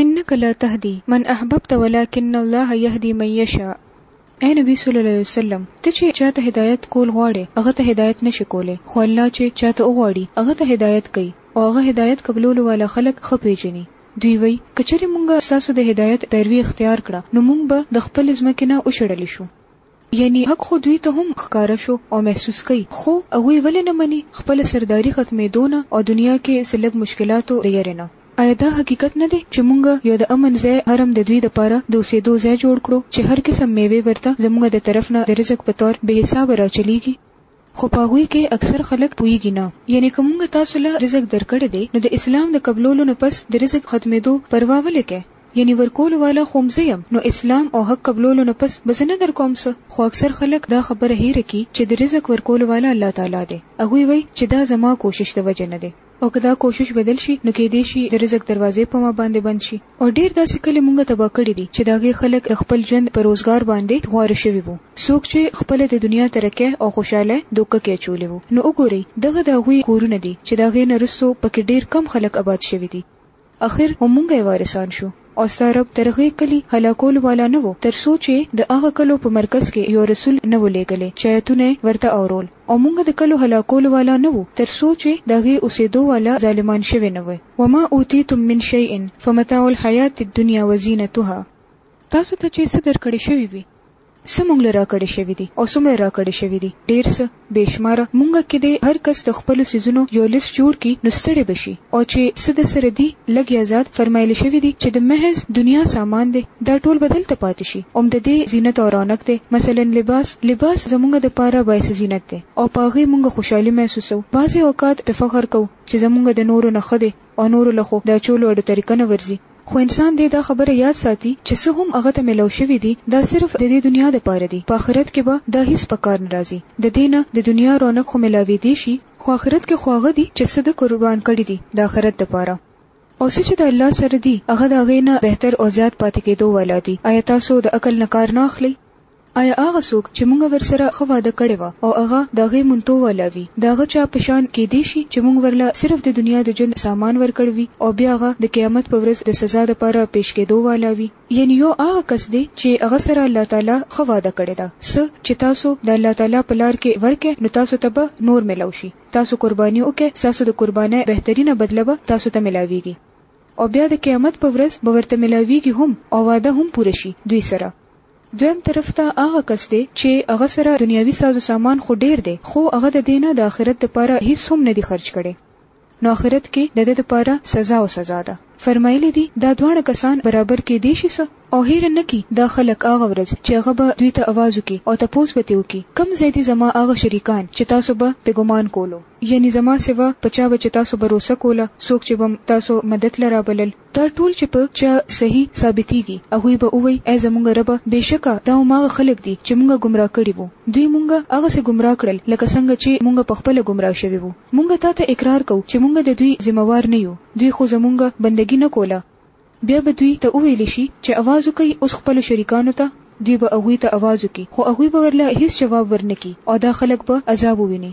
انک لا تهدی من احببت ولکن الله یهدی من یشاء اې نبی صلی الله علیه وسلم ته چې چاته هدایت کول غواړې هغه ته هدایت نشې کولی خو الله چې چاته وغواړي هغه ته هدایت کوي او هغه هدایت قبلولو والا خلک ښه پیژني دوی وایي که چېرې موږ ستاسو د هدایت پیروي اختیار کړه نو موږ به د خپلې ځمکې نه وشړل شو یعنی حق خو دوی ته هم ښکاره شو او محسوس کړئ خو هغوی ولې نه مني خپله سرداري ختمېدو نه او دنیا کې څه لږ مشکلاتو د یرې نه؟ ایا دا حقیقت نه دی چې موږ یو د امن ځای حرم د دوی لپاره د اوسېدو ځای جوړ کړو چې هر قسم مېوې ورته زموږ د طرف نه د رزق په طور بې حسابه راچلېږي؟ خو په هغوی کې اکثر خلک پوهیږي نه یعنې که مونږ تاسو له رزق درکړی دی نو د اسلام د قبلولو نه پس د رزق ختمیدو پروا ولې کوې یعنې ورکولو والا خو هم زه یم نو اسلام او حق قبلولو نه پس به زه نه درکوم څه خو اکثر خلک دا خبره هیره کړي چې د رزق ورکولو والا الله تعالی دی هغوی وایي چې دا زما کوشش د وجې نه دی. او که دا کوشش بدل شي نو کېدای شي د رزق دروازې په ما باندې بند شي او ډېر داسې کلي مونږ تباه کړي دي چې د هغې خلک د خپل ژوند په روزګار باندې خواره شوي وو څوک چې خپله د دنیا ترقی او خوشحالی دوکه کې اچولې وو نو وګورئ دغه د هغوی کورونه دي چې د هغې نه وروسته په کې ډېر کم خلک اباد شوي دي. اخر هم مونږ يې وارثان شو او ستا رب تر هغه کلي هلاکولو والا نه وو تر څو چې د هغه کلو په مرکز کې يو رسول نه وو لېږلی چې آيتونه يې ورته اورول او مونږ د کلو هلاکولو والا نه وو تر څو چې د هغې اوسېدو والا ظالمان شوي نه وي وما اوتيتم من شيء فمتاع الحياة الدنيا وزينتها تاسو ته چې څه درکړې شوي وي. څه مونږ له راکړې شوي دي او څومره راکړې شوي دي ډیر څه بې شماره مونږه کې دې هر کس د خپلو سیزونو یو لیست جوړ کی نو ستړی به شي او چې څه د سره دي لږ یا زیات فرمایل شوي دي چې د محض دنیا سامان دی دا ټول به دلته پاتې شي اوم د دې زینت او رونق دی مثلا لباس لباس زمونږ د پاره باعث زینت دی او په هغې مونږ خوشحالي محسوسو بعضې اوقات د فخر کو چې زمونږ د نورو نه ښه دی او نورو له خو د اچولو اډو طریقه نه ورځي خو انسان دې دا خبره یاد ساتي چې څه هم هغه ته مېلاو شوي دي دا صرف د دې دنیا د پاره دي په اخرت کې به دا هیڅ په کار نه راځي د دې نه د دنیا رونق خو مېلاوېدې شي خو اخرت کې خو هغه دي چې څه ده قربان کړي دي د اخرت د پاره او څه چې د الله سره دي هغه د هغې نه بهتر او زیات پاتې کېدو والا دي ایا تاسو د عقل نه کار نه اخلئ؟ آیا هغه څوک چې موږ ورسره ښه وعده کړې وه او هغه د هغې منتو والا وي د هغه چا په شان کیدی شي چې موږ ورله صرف د دنیا د ژوند سامان ورکړ وي او بیا هغه د قیامت په ورځ د سزا لپاره پیش کیدو والا وي یعنی یو هغه کس دی چې هغه سره الله تعالی ښه وعده کړې ده څه چې تاسو د الله تعالی په لار کې ورکه نو تاسو ته به نور ملاو شي تاسو قرباني وکړئ تاسو د قربانۍ بهترینه بدله به تاسو ته ملاويږي او بیا د قیامت په ورځ به ورته ملاويږي هم او وعده هم پوره شي دوی سره دویم طرف ته هغه کس دی چې هغه سره دنیاوي ساز و سامان خو ډېر دی خو هغه د دې نه د آخرت دپاره هیڅ هم نه دي خرچ کړي نو آخرت کې د ده دپاره سزا او سزا ده. فرمایلي دي، دا دواړه کسان برابر کېدی شي څه؟ او هېر نه کړي دا خلک هغه ورځ چې هغه به دوی ته اواز وکړي او تپوس به ترې وکړي، کوم ځای دي زما هغه شریکان چې تاسو به پرې ګمان کولو؟ یعنې زما سوا په چا به چې تاسو بروسه کوله، څوک چې به تاسو مدد له رابلل؟ دا ټول چې په چا صحیح ثابتېږي، هغوی به ووایي، ای زموږ ربه! بېشکه دا هماغه خلک دي چې موږ ګمراه کړي وو، دوی موږ هغسې ګمراه کړل لکه څنګه چې موږ پخپله ګمراه شوي وو. موږ تا ته اقرار کوو چې موږ د دوی ذمه وار نه یو، دوی خو زموږ بندګي نه کوله. بیا به دوی ته وویل شي چې اواز وکړئ اوس خپلو شریکانو ته، دوی به هغوی ته اواز وکړي، خو هغوی به ورله هېڅ جواب ورنه کړي او دا خلک به عذاب وویني.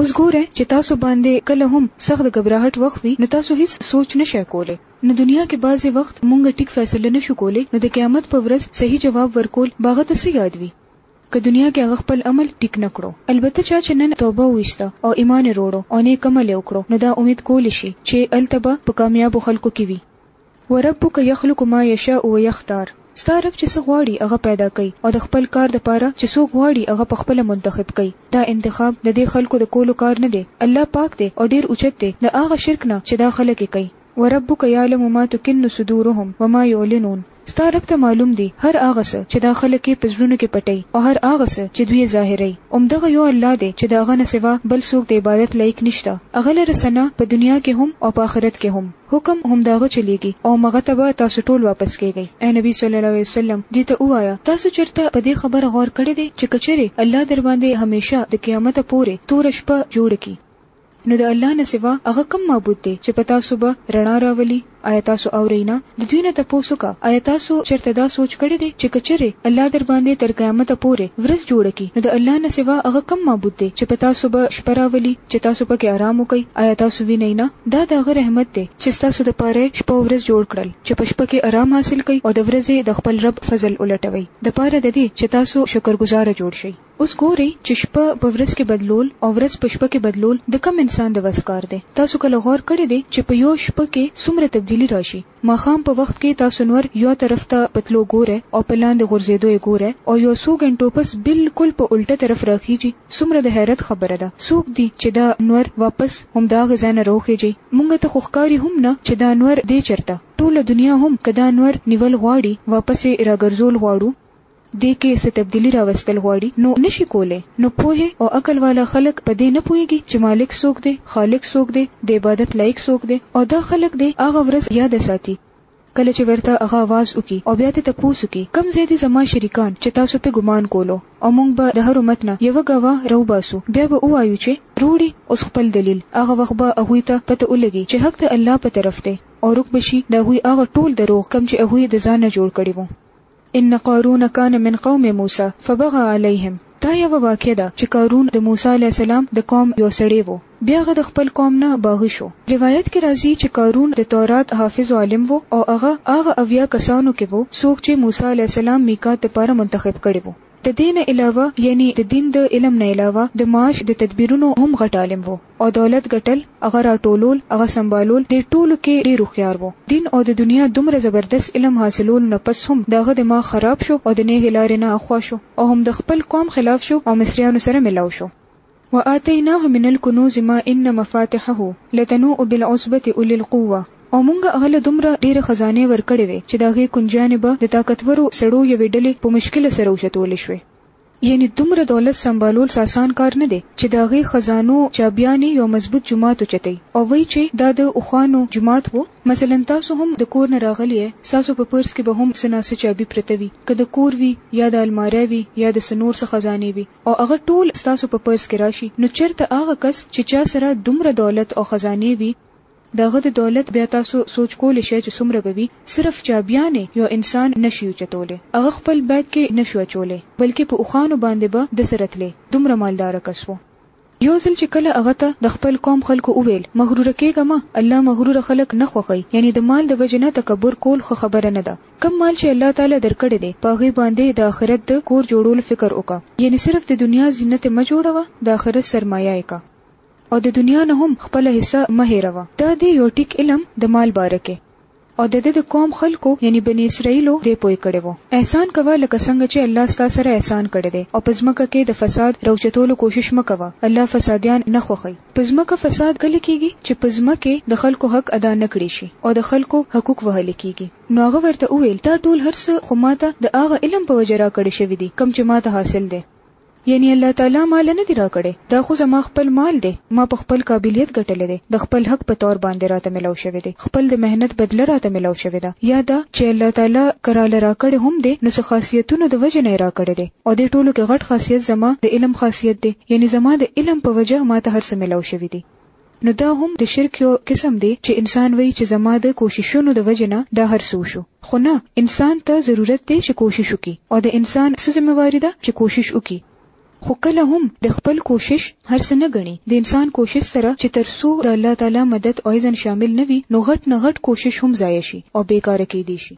اوس ګورئ چې تاسو باندې کله هم سخت ګبراهټ وخت وي نو تاسو هیڅ سوچ نه شئ کولی نو دنیا کې بعضې وخت مونږ ټیک فیصله نه شو کولی نو د قیامت په ورځ صحیح جواب ورکول به هغه ته څه یاد وي که دنیا کې هغه خپل عمل ټیک نه کړو البته چا چې نن توبه وویسته او ایمان یې روړو او نیک عمل یې وکړو نو دا امید کولی شي چې هلته به په کامیابو خلکو کې وي. وربک یخلق ما یشاء و یختار، ستا رب چې څه غواړي هغه پیدا کوي او د خپل کار د پاره چې څوک غواړي هغه په خپله منتخب کوي، دا انتخاب د دې خلکو د کولو کار نه دی، الله پاک دی او ډېر اوچت دی د هغه شرک نه چې دا خلک یې کوي. وربک یعلم ما تکن صدورهم و ما یعلنون، ستا رب ته معلوم دي هر هغه څه چې دا خلک یې په زړونو کې پټوي او هر هغه څه چې دوی یې ظاهروي، همدغه یو الله دی چې د هغه نه سوا بل څوک د عبادت لایق نشته، هغه لره ثنا په دنیا کې هم او په آخرت کې هم. حکم هم د هغه چلیږي او مغه ته به تاسو ټول واپس کیږی. اې نبی صلی الله علیه وسلم! دوی ته ووایه، تاسو چرته په دې خبره غور کړی دی چې که چېرې الله درباندې همیشه د قیامته پورې توره شپه جوړه کړي نو د الله نه سوا هغه کوم معبود دی چې په تاسو به رڼا راولي؟ ایا تاسو اورئ نه؟ د دوی نه تپوس وکړه، ایا تاسو چرته دا سوچ کړی دی چې که چېرې الله درباندې تر قیامته پورې ورځ جوړه کړي نو د الله نه سوا هغه کوم معبود دی چې په تاسو به شپه راولي چې تاسو پکې ارام وکړئ؟ ایا تاسو وینئ نه؟ دا د هغه رحمت دی چې ستاسو دپاره یې شپه او ورځ جوړ کړل چې په شپه کې ارام حاصل کړئ او د ورځې د خپل رب فضل ولټوئ دپاره ددې چې تاسو شکر ګزاره جوړ شئ. اوس ګورئ چې شپه په ورځ کې بدلول او ورځ په شپه کې بدلول د کوم انسان د وس کار دی؟ تاسو کله غور کړی دی چې په یو شپه کې څومره تبدیلي راشي؟ ماښام په وخت کې تاسو نور يو طرف ته په تلو ګورئ او په لاندې غورځېدو يې ګورئ او يو څو ګنټو پس بالکل په الټه طرف راخېژي، څومره د حيرت خبره ده، څوک دي چې دا نور واپس همدا هغه ځای نه راوخېژي، مونږ ته خو ښکاري هم نه چې دا نور دې چرته، ټوله دنيا هم که دا نور نيول غواړي واپس يې راګرځول غواړو، دې کې څه تبدیلي راوستل غواړي نو نه شي کولای نو پوه او عقل والا خلک په دې نه پوهیږي چې مالک څوک دی، خالق څوک دی، د عبادت لایق څوک دی او دا خلک دې هغه ورځ یاده ساتي کله چې ورته هغه اواز وکړي او بیا ترې تپوس وکړي کوم ځای دي زما شریکان چې تاسو پرې ګمان کولو او موږ به د هر امت نه یوه ګواه راوباسو بیا به ووایو چې روړي اوس خپل دلیل هغه وخت به هغوی ته پته ولګي چې حق د الله په طرف دی او ورک به شي د هغوی هغه ټول دروغ کوم چې هغوی د ځانه جوړ کړي وو. ان قارون کان من قوم موسی فبغى علیهم دا یوه واقعه ده چې قارون د موسی علیه السلام د قوم یو سړی وو بیا هغه د خپل قوم نه باغی شو روایت کې راځي چې قارون د تورات حافظ او عالم وو او هغه هغه اویا کسانو کې وو څوک چې موسی علیه السلام میقات لپاره منتخب کړي وو د دې نه علاوه یعنی د دین د علم نه علاوه د معاش د تدبیرونو هم غټ عالم وو او دولت ګټل، هغه راټولول، هغه سمبالول دې ټولو کې ډېر هوښیار وو. دین او د دنیا دومره زبردست علم حاصلولو نه پس هم د هغه دماغ خراب شو او د نېغې لارې نه اخوا شو او هم د خپل قوم خلاف شو او مصریانو سره ملاو شو. وآتیناه من الکنوز ما ان مفاتحه لتنوء بالعصبة اولی القوة او مونږ هغه له دومره ډېرې خزانې ورکړې وې چې د هغې کونجیانې به د طاقتورو سړو یوې ډلې په مشکل سره اوچتول شوې. یعنې دومره دولت سمبالول څه اسان کار نه دی چې د هغې خزانو چابیانې یو مضبوط جومات اوچتوي او وایي چې دا د اوښانو جومات و، مثلاً تاسو هم د کور نه راغلي یئ، ستاسو په پرس کې به هم څه ناڅه چابي پرته وي، که د کور وي یا د المارۍ وي یا د څه نور څه خزانې وي. او هغه ټول ستاسو په پرس کې راشي نو چرته هغه کس چې چا سره دومره دولت او خزانې وي د هغه د دولت بیا تاسو سوچ کولی شئ چې څومره به وي صرف چابیانې یو انسان نه شي اوچتولی هغه خپل بیګ کې نه شو اچولی بلکې په اوښانو باندې به دسره تلی دومره مالداره کس وو. یو ځل چې کله هغه ته د خپل قوم خلکو وویل، مغرور کېږه مه، الله مغرور خلک نه خوښوي، یعنې د مال د وجې نه تکبر کول ښه خبره نه ده، کوم مال چې الله تعالی درکړی دی په هغې باندې د آخرت د کور جوړولو فکر وکړه، یعنې صرف د دنیا زینت مه جوړوه، د آخرت سرمایه یې کړه او د دنیا نه هم خپله حصه مه هېروه، دا دی یو ټیک علم د مال باره کې. او د ده د قوم خلکو یعنی بنی اسراییلو دی پوه کړی وو. احسان کوه لکه څنګه چی الله ستا سره احسان کړی دی او په ځمکه کی د فساد راوچتولو کوشش مه کوه الله فسادیان نه خوښوی. په ځمکه فساد کله کیږی چی په ځمکی د خلکو حق ادا نه کړی شی او د خلکو حقوق وهلی کیږی. نو هغه ورته وویل، دا ټول هر څه خو ماته د هغه علم په وجه راکړی شوی دی کوم چی ماته حاصل دی. یعنی الله تعالی مال نه دی راکړی دا خو زما خپل مال دی ما په خپل قابلیت ګټلی دی د خپل حق په طور باندی راته ملاو شوی دی خپل د محنت بدله راته ملاو شوی ده یا دا چی الله تعالی که راله راکړی هم دی نو څه خاصیتونو د وجه نه یې راکړی دی او دې ټولو کې غټ خاصیت زما د علم خاصیت دی یعنی زما د علم په وجه ماته هر څه ملاو شوی دی. نو دا هم د شرک یو قسم دی چې انسان وایي چې زما د کوششونو د وجې نه دا هر څه وشو خو نه انسان ته ضرورت دی چې کوشش وکړي او د انسان څه ذمه واري ده چې کوشش وکړي خو کله هم د خپل کوشش هر څه نه غني د انسان کوشش سره چې ترسو د الله تعالی مدد او اذن شامل نه وي نو غټ نه غټ کوشش هم ضایع شي او بیکاره کیدی شي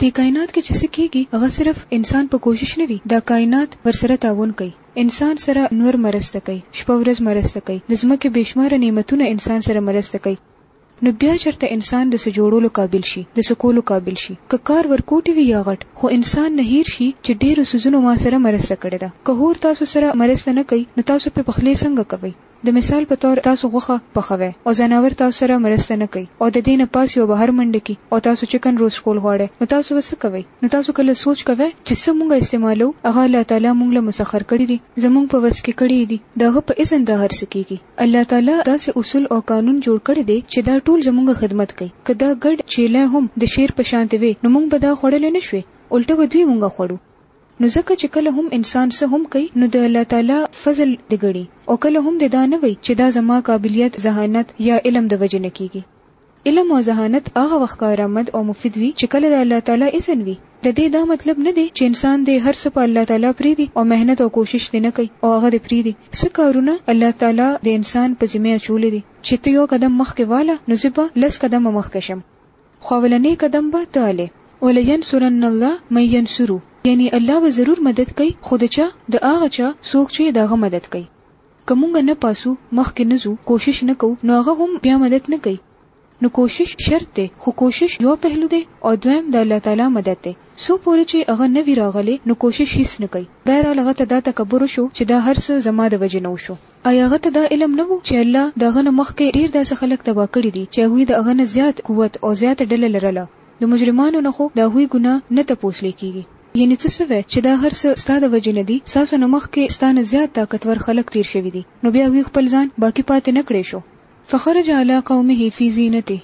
دې کاینات کې چې څه کیږي هغه صرف انسان په کوشش نه وي دا کاینات ورسره تعاون کوي انسان سره نور مرسته کوي شپه ورځ مرسته کوي د ځمکې بې شماره نعمتونه انسان سره مرسته کوي نو بیا چرته انسان د څه جوړولو قابل شي د څه کولو قابل شي که کار ورکوټي وي یا غټ خو انسان نه هیر شي چې ډیرو سوزونو ما سره مرسته کړې ده که هور تاسو سره مرسته نه کوي نو تاسو په پخلی څنګه کوي د مثال په طور تاسو غوښه پخوی او ځناور تاسو سره مرسته نه کوي او ددې نه پاس یوه بهر منډه کړي او تاسو چکن روسټ کول غواړی نو تاسو به څه کوی نو تاسو کله سوچ کوی چی څه مونږ استعمالو هغه الله تعالی مونږ له مسخر کړی دی زمونږ په وس کی کړی یی دی د هغه په اذن دا هر څه کیږی الله تعالی داسی اصول او قانون جوړ کړی دی چی دا ټول زمونږ خدمت کوي که دا ګډ چیله هم د شیر په شانته وی نو مونږ به دا خوړلی نشوی الټه به دوی مونږ خوړو. نو ځکه چې کله هم انسان څه هم کوي نو د الله تعالی فضل د ګڼي او کله هم د دا نه وایي چې دا زما قابلیت، ذهانت یا علم د وجې نه کیږي. علم او ذهانت هغه وخت کارآمد او مفید وي چې کله د الله تعالی اذن وي. د دې دا مطلب نه دی چې انسان دې هر څه په الله تعالی پریږدي او محنت او کوشش دې نه کوي او هغه دې پریږدي. څه کارونه الله تعالی د انسان په ذمه اچولي دي چې ته یو قدم مخکې واله نو زه به لس قدمه مخکې شم. خو اولنی قدم به ته اله. ولینصرن الله من ینصرو یعنی الله به ضرور مدد کوي خو د چا؟ د هغه چا څوک چې د هغه مدد کوي. که مونږ نه پاسو، مخکې نه ځو، کوشش نه کوو نو هغه هم بیا مدد نه کوي. نو کوشش شرط دی خو کوشش یو پهلو دی او دویم د الله تعالی مدد دی. څو پورې چې هغه نه وي راغلی نو کوشش هیڅ نه کوي. بهرحال هغه ته دا تکبر وشو چې دا هر څه زما د وجې نه وشو. ایا هغه ته دا علم نه وو چې الله د هغه نه مخکې ډېر داسې خلک تباه کړي دي چې هغوی د هغه نه زیات قوت او زیاته ډله لرله، د مجرمانو نه خو د هغوی ګناه نه تپوسلی کېږي. یعنې څه سوی چې دا هر څه ستا د وجې نه دي، ستاسو نه مخکې ستا نه زیات طاقتور خلک تېر شوي دي، نو بیا هغوی خپل ځان باقي پاتې نه کړای شو. فخرج علی قومه فی زینته،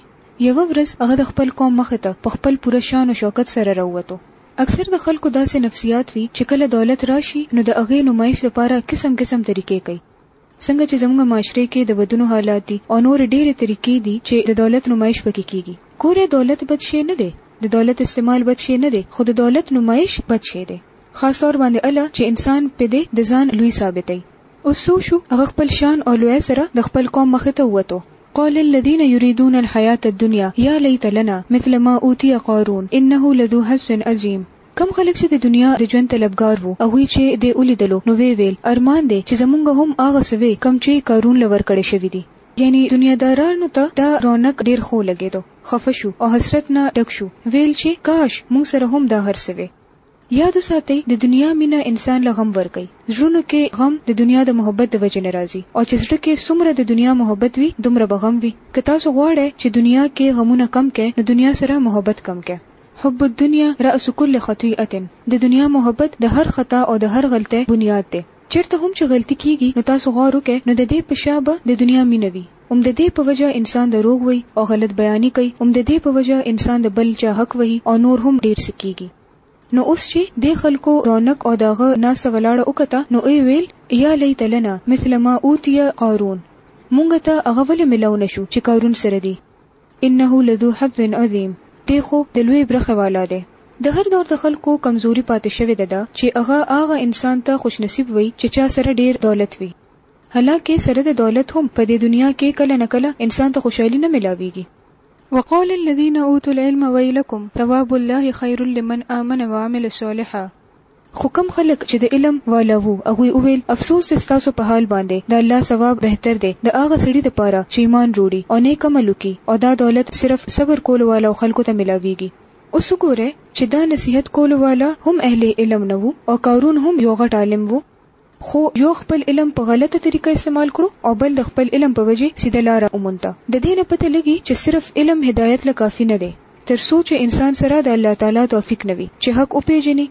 یوه ورځ هغه د خپل قوم مخې ته په خپل پوره شان و شوکت سره راووتو. اکثر د خلکو داسې نفسیات وي چې کله دولت راشي نو د هغې نمایش لپاره قسم قسم طریقې کوي څنګه چې زموږ معاشرې کې د ودونو حالات دي او نورې ډېرې طریقې دي چې د دولت نمایش پکې کېږي ګوره دولت بد شی نه دی د دولت استعمال بد شی نه دی خو د دولت نمایش بد شی دی خاص طور باندې اله چې انسان په دې د ځان لوی ثابتوي اوس څه وشو هغه خپل شان او لوی سره د خپل قوم مخې ته ووتو قال الذين يريدون الحياة الدنيا يا ليت لنا مثل ما اوتي قارون انه لذو حظ عظيم کوم خلک چې د دنیا د ژوند طلبګار وو هغوی چې دی ولیدلو نو ویې ویل ارمان دی چې زمونږ هم هغه څه وی کوم چې قارون له ورکړی شوی دی. یعنی دنیادارانو ته دا رونق ډیر ښو لګیدو خفه شو او حسرت نه ډک شو ویل چې کاش مونږ سره هم دا هر څه وی. یاد وساتئ، د دنیا مینه انسان له غم ورکوي. زړونو کې غم د دنیا د محبت د وجې نه راځي او چې زړه کې څومره د دنیا محبت وي، دومره به غم وي. که تاسو غواړئ چې دنیا کې غمونه کم کړئ، نو دنیا سره محبت کم کړئ. حب الدنیا رأس کل خطیئة، د دنیا محبت د هر خطا او د هر غلطۍ بنیاد دی. چېرته هم چې غلطي کېږي، نو تاسو غور وکړئ، نو د دې په شا به د دنیا مینه وي. هم د دې په وجه انسان دروغ وایي او غلط بیاني کوي، هم د دې په وجه انسان د بل چا حق وهي او نور هم ډېر څه کېږي. نو اوس چي دې خلکو رونق او د هغه ناسته ولاړه وکته نو ئې ويل، يا ليت لنا مثل ما اوتي قارون، مونږ ته هغه ولي ملاؤ نه شو چي قارون سره دي، انه لذو حظ عظيم، دی خو د لويي برخي والا دی. د هر دور د خلکو کمزوري پاتي شوې ده دا چي هغه هغه انسان ته خوش نصيب وائي چي چا سره ډير دولت وي. حالانکه سره د دولت هم په دې دنيا کي کله نه کله انسان ته خوشحالي نه ملاويږي. وقال الذين اوتوا العلم ويلکم ثواب الله خير لمن آمن وعمل صالحا. خو کوم خلک چې د علم والا وو هغوی وویل، افسوس دی ستاسو په حال باندې، د الله ثواب بهتر دی د هغه سړي لپاره چې ایمان روړي او نیک عمل وکړي او دا دولت صرف صبر کولو والاو خلکو ته ملاویږي. اوس وګورئ چې دا نصیحت کولو والا هم اهل علم نه وو او قارون هم یو غټ عالم وو. خو يو خپل علم په غلطه طريقه استعمال کړو او بل د خپل علم په وجې سيده لاره ومونده د دې نه پته لګي چې صرف علم هدايت له کافي نه دی تر څو چې انسان سره د الله تعالی توفيق نه وي چې حق وپيژني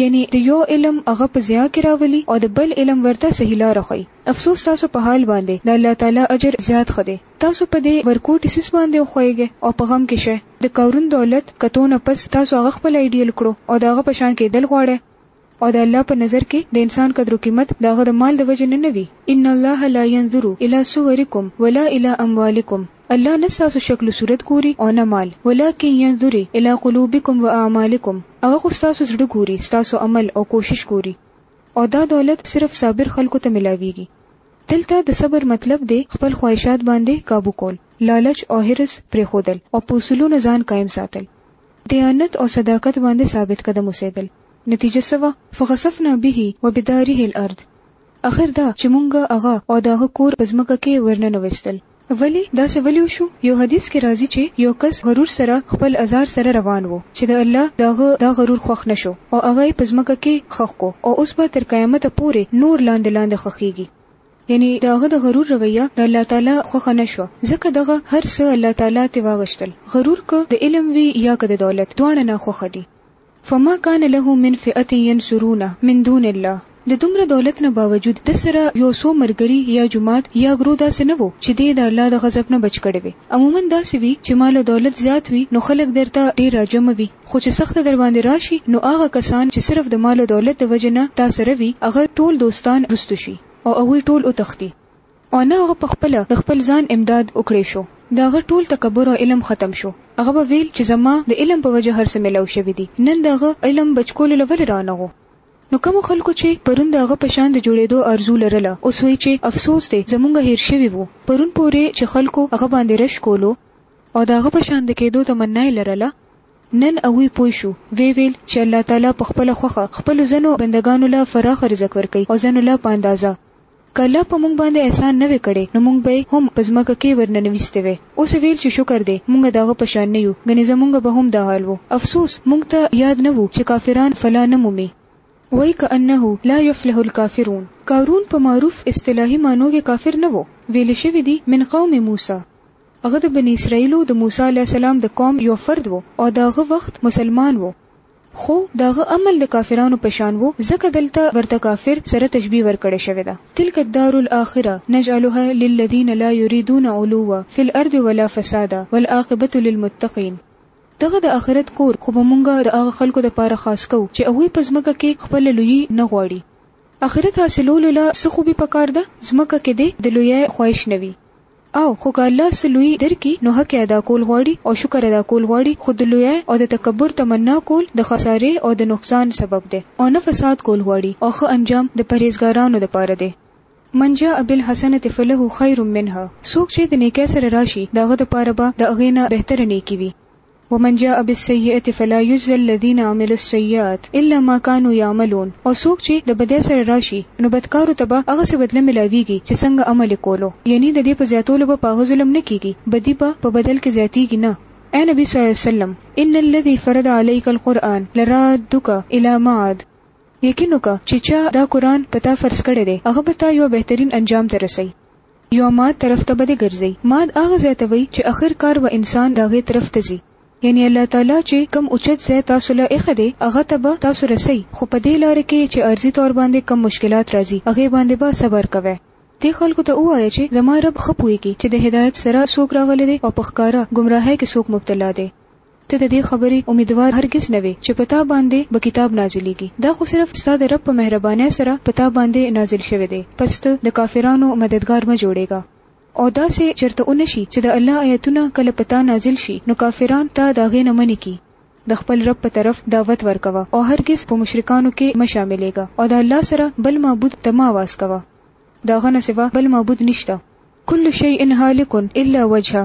يعني د يو علم هغه په ضياع کې راولي او د بل علم ورته صحيح لاره ښيي افسوس تاسو په حال باندې د الله تعالی اجر زيات ښه دی تاسو په دې ورکوټي سيس باندې وښويږئ او په غم کې شئ د قارون دولت کتو نه پس تاسو هغه خپل ايډيل کړو او د هغه په شان کېدل غواړئ او د الله په نظر کې د انسان قدر و قیمت د هغه د مال د وجې نه نه وي، ان الله لا ینظر الی صورکم ولا الی اموالکم، الله نه ستاسو شکل و صورت ګوري او نه مال، ولکن ینظر الی قلوبکم و اعمالکم، هغه خو ستاسو زړه ګوري، ستاسو عمل او کوشش ګوري، او دا دولت صرف صابر خلکو ته ملاویږي. دلته د صبر مطلب دی خپل خواهشات باندې قابو کول، لالچ او حرص پرېښودل او په اصولونو ځان قایم ساتل، دیانت او صداقت باندې ثابت قدم اوسېدل. نتیجه څه وه فخسفنا به وبداره الارض اخر دا چې مونږ هغه او داغه کور په ځمکه کې ورننه وستل ولی دا څه ولی وشو یو حدیث کې راځي چې یو کس غرور سره خپل ازار سره روان وو چې د الله داغه دا غرور خوښ نشو او هغه په ځمکه کې خخ کو او اوس به تر قیامت پورې نور لاندې لاندې خخېږي یعنی داغه د غرور رویه د الله تعالی خوخه نشو ځکه دغه هر څه الله تعالی ته واغشتل غرور که د علم وی یا که د دولت دواړه نه خوخه دي فما کان له من فئة ینصرونه من دون الله د دومره دولت نه باوجود ده سره یو څو مرګري یا جماعت یا ګروه داسې نه وو چې دې د الله د غضب نه بچ کړی وی عموما داسې وی چې مال او دولت زیات وی نو خلک درته ډیر راجمع وی خو چې سخته درباندې راشي نو هغه کسان چې صرف د مال او دولت د وجې نه تا سره وی هغه ټول دوستان رستو شي او هغوی ټول وتښتي. او نه هغه پخپله د خپل ځان امداد وکړی شو د هغه ټول تکبر او علم ختم شو هغه به ویل چې زما د علم په وجه هر څه ملاو شوی دی نن د هغه علم بچکولو له ولې رانغو نو کومو خلکو چې پرون د هغه په شان د جوړیدو آرزو لرله اوس وایي چې افسوس دی زمونږ هیر شوی وو پرون پورې چې خلکو هغه باندې رش کولو او د هغه په شان د کیدو تمنا یې لرله نن هغوی پوه شو وی ویل چې الله تعالی پخپله خوښه خپلو ځنو بندګانو له فراخ رزق ورکوي او ځنو له په اندازه. که الله په موږ باندې احسان نه وی کړی نو موږ به یې هم په ځمکه کښې ورننویستی وی. اوس یې ویل چې شکر دی موږ د هغه په شان نه یو ګنې زموږ به هم دا حال وو. افسوس موږ ته یاد نه وو چې کافران فلاح نه مومي. وایي که انه لا یفلح الکافرون. قارون په معروف اصطلاحی معنو کښې کافر نه وو. ویل شوی دي، من قوم موسی. هغه د بنی اسرائیلو د موسی علیه السلام د قوم یو فرد وو او د هغه وخت مسلمان وو. خو د هغه عمل د کافرانو په شان وو ځکه دلته ورته کافر سره تشبیه ورکړی شوی ده تلک الدار الاخره نجعلها للذین لا یریدون علوا فی الارض ولا فسادا والعاقبة للمتقین دغه د آخرت کور خو به مونږ د هغه خلکو دپاره خاص کوو چې هغوی په ځمکه کې خپله لویي نه غواړي. آخرت حاصلولو له څه خوبي پکار ده؟ ځمکه کې دې د لویۍ خواهش نه وي. او خو که الله څه لوی درکړي نو حق ادا کول غواړي او شکر ادا کول غواړي خو د لویۍ او د تکبر تمنا کول د خسارې او د نقصان سبب دی او نه فساد کول غواړي او ښه انجام د پرهیزګارانو لپاره دی. من جاء بالحسنة فله خیر منها، څوک چې د نیکۍ سره راشي د هغه لپاره به د هغې نه بهتره نیکي وي. ومن جاء بالسيئه فلا يجزى الذين عملوا السيئات الا ما كانوا يعملون او څوک چې د بدی سره راشي نو بدکارو ته به هغه څه بدله ملاویږي چې څنګه عمل کولو یعنی د دې په زیاتولو به پاغه ظلم نه کیږي بدی به په بدل کې زیاتیږي نه اے نبی صلی الله علیه وسلم ان الذي فرض عليك القرآن لرادك الى معاد یقینو کا چې چا دا قرآن پتا فرض کړی دی هغه به تا یو بهترین انجام ته رسي یو ماد طرف ته به دې ګرځي. ماد هغه ځای ته وایي چې اخر کار به انسان د هغې طرف ته ځي. یعنې الله تعالی چې کوم اوچت ځای تاسو له ایښی دی هغه ته به تاسو رسوي خو په دې لاره کې چې عارضي طور باندې کوم مشکلات راځي هغې باندې به صبر کوی. دې خلکو ته ووایه چې زما رب ښه پوهیږي چې د هدایت سره څوک راغلی دی او په ښکاره ګمراهۍ کې څوک مبتلا دی. ته د دې خبرې امیدوار هرګز نه وې چې په تا باندې به کتاب نازلېږي، دا خو صرف ستا د رب په مهربانۍ سره په تا باندې نازل شوی دی، پس ته د کافرانو مددګار مه جوړېږه. او داسې چېرته ونه شي چې د الله آیتونه کله په تا نازل شي نو کافران تا د هغې نه منع کړي. د خپل رب په طرف دعوت ورکوه او هرګز په مشرکانو کې مه شاملېږه، او د الله سره بل معبود ته مه اواز کوه. د هغه نه سوا بل معبود نشته. کل شیء هالک الا وجهه،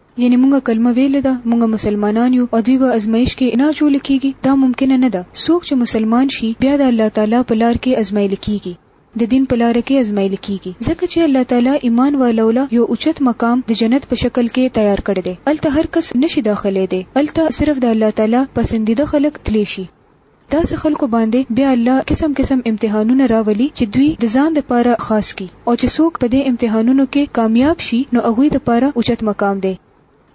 یعنی مونږ کلمه ویلی ده مونږ مسلمانان یو او دوی به ازمایش کی نه اچول کیږی دا ممکنه نه ده څوک چی مسلمان شی بیا د الله تعالی په لار کی ازمایل کیږی د دین په لار کی ازمایل کیږی ځکه چی الله تعالی ایمان والو له یو اوچت مقام د جنت په شکل کی تیار کړی دی هلته هر کس نشی داخلیدی هلته صرف د الله تعالی پسندیده خلک تلی شی. داسې خلکو باندې بیا الله قسم قسم امتحانونه راولي چې دوی د ځان لپاره خاص کړي او چې څوک په دې امتحانونو کې کامیاب شي نو هغوی لپاره اوچت مقام دی.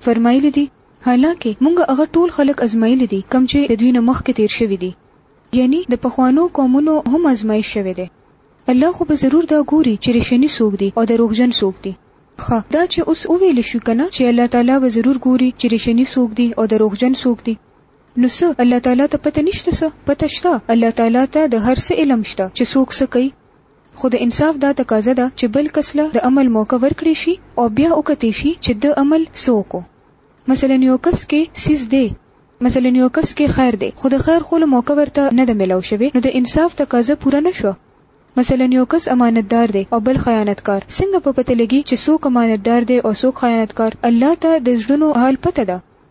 فرمایلي دي، حالانکه مونږ هغه ټول خلک ازمایلي دي کوم چې د دوی نه مخکې تیر شوي دي. یعنی د پخوانو قومونو هم ازمایش شوی دی. الله خو به ضرور دا ګوري چې ریښني څوک دي او دروغجن څوک دي. ښه دا چې اوس وویل شو کنه چې الله تعالی به ضرور ګوري چې ریښني څوک دي او دروغجن څوک دي. نو څه الله تعالی ته پته نشته څه پته شته الله تعالی ته د هر څه علم شته چې څوک څه کوي خو د انصاف دا تقاضا ده چې بل کس له د عمل موقع ورکړي شي او بیا وکتی شي چې د عمل څوک مثلا یو کس کې سیز دی مثلا یو کس کې خیر دی خو د خیر خول موقع ورته نه د ملاو شوی نو د انصاف تقاضا پوره نشو مثلا یو کس امانتدار دی او بل خیانتکار څنګه په پته لګي چې څوک امانتدار دی او څوک خیانتکار الله ته د زړونو حال پته ده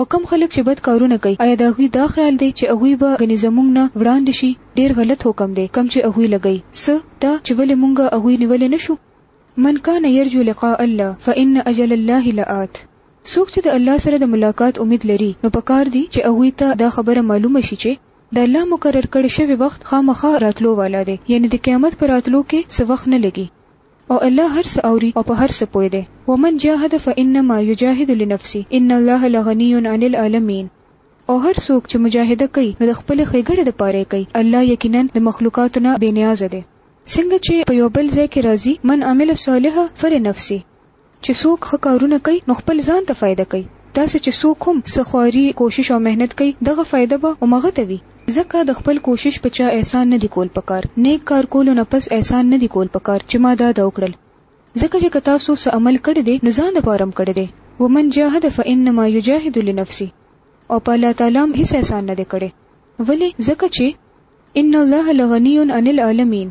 او کوم خلک چې بد کارونه کوي ایا د هغوی دا خیال دی چې هغوی به ګنې زمونږ نه وړاندې شي؟ ډېر غلط حکم دی کوم چې هغوی لګوي. څه؟ دا چې ولې مونږ هغوی نیولی نه شو؟ من کان یرجو لقاء الله فان اجل الله لآت څوک چې د الله سره د ملاقات امید لري نو په کار دي چې هغوی ته دا خبره معلومه شي چې د الله مقرر کړی شوی وخت خامخا راتلو والا دی یعنې د قیامت په راتلو کې څه وخت نه لګي. او الله هر څه اوري او په هر څه پوه دی ومن جاهد فانما یجاهد لنفسه ان الله لغنی عن العالمین او هر څوک چې مجاهده کوي نو د خپل خېګړې د پاره کوي الله یقینا د مخلوقاتو نه بې نیاز دی څنګه چې په یو بل ځای کې راځي من عمل صالحا فلنفسه چې څوک ښه کارونه کوي نو خپل ځان ته فایده کوي داسې چې څوک هم څه خواري کوشش او محنت کوي دغه فایده به همغه ته وي ځکه د خپل کوشش په چا احسان نه دي کول پکار نیک کار کولو نه پس احسان نه دي کول پکار چې ما دا دا وکړل ځکه چې که تاسو څه عمل کړی دی نو ځان د پاره هم کړی دی ومن جاهد فانما یجاهد لنفسه او په الله تعالی هم هیڅ احسان نه دی کړی ولې ځکه چې ان الله لغنی عن العالمین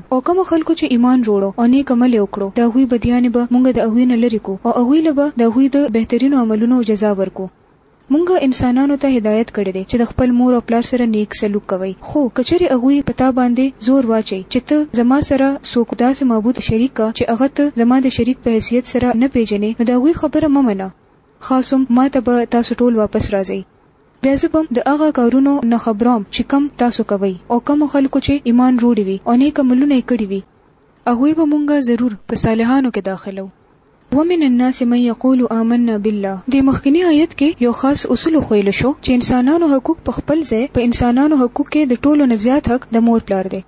او کومو خلکو چې ایمان روړو او نیک عمل یې وکړو د هغوی بدیانې به مونږ د هغوی نه لرې کړو او هغوی له به د هغوی د بهترینو عملونو جزا ورکړو. مونږ انسانانو ته هدایت کړی دی چې د خپل مور او پلار سره نیک سلوک کوئ، خو که چېرې هغوی په تا باندې زور واچوي چې ته زما سره څوک داسې معبود شریک کړه چې هغه ته زما د شریک په حیثیت سره نه پېژنې نو د هغوی خبره مه منه، خاص هم ما ته به تاسو ټول واپس راځئ. بیا زه به د هغه کارونو نه خبروم چې کوم تاسو کوئ او کومو خلکو چې ایمان روړي وي او نیک عملونه یې کړي وي، هغوی به مونږ ضرور په صالحانو کې داخلوو. ومن الناس من یقول آمنا بالله دې مخکني آیت کې یو خاص اصول وښویل شو چې انسانانو حقوق په خپل ځای په انسانانو حقوق کې د ټولو نه زیات حق د مور پلار دی.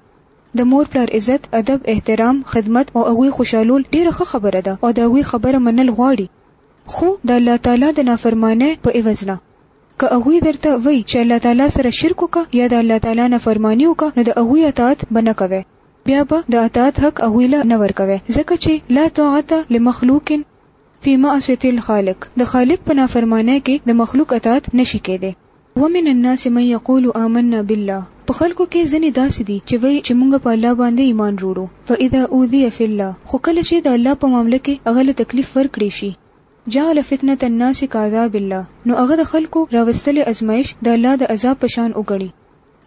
د مور پلار عزت، ادب، احترام، خدمت او هغوی خوشحالول ډېره ښه خبره ده او د هغوی خبره منل غواړي. خو د الله تعالی د نافرمانۍ په عوض نه. که هغوی درته وایي چې الله تعالی سره شرک وکړه یا د الله تعالی نافرماني وکړه نو د هغوی اطاعت به نه کوې، بیا به د اطاعت حق هغوی له نه ورکوې، ځکه چې لا طاعة لمخلوق فی معصیة الخالق، د خالق په نافرمانۍ کې د مخلوق اطاعت نه شي کېدی. ومن الناس من يقول آمنا بالله په خلکو کې ځنې داسې دي چې وایي چې مونږ په الله باندې ایمان روړو فاذا اوذي فی الله خو کله چې د الله په معامله کې هغه له تکلیف ورکړی شي جعل فتنه الناس کعذاب الله نو هغه د خلکو راوستلې ازمایش د الله د عذاب په شان وګڼي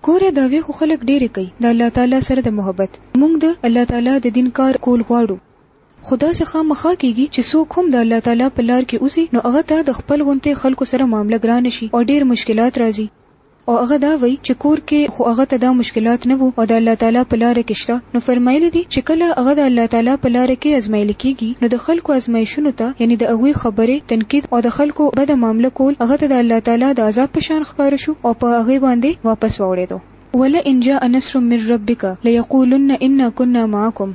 ګوره داوی خو خلک ډېرې کوي د الله تعالی سره د محبت مونږ د الله تعالی د دین کار کول غواړو خو داسې خام مخا کېږي چې څوک هم د الله تعالی په لار کې وځي نو هغه ته د خپل غونتې خلکو سره معامله ګرانه شي او ډېر مشکلات راځي او هغه دا وایي چې کور کې خو هغه ته دا مشکلات نه وو او د الله تعالی په لاره کې شته نو فرمایلي دي چې کله هغه د الله تعالی په لاره کې ازمایل کېږي نو د خلکو ازمایشونو ته یعنی د هغوی خبرې تنقید او د خلکو بده معامله کول هغه ته د الله تعالی د عذاب په شان ښکاره شو او په هغې باندې واپس واوړېدو ولئن جاء نصر من ربک لیقولن انا کنا معکم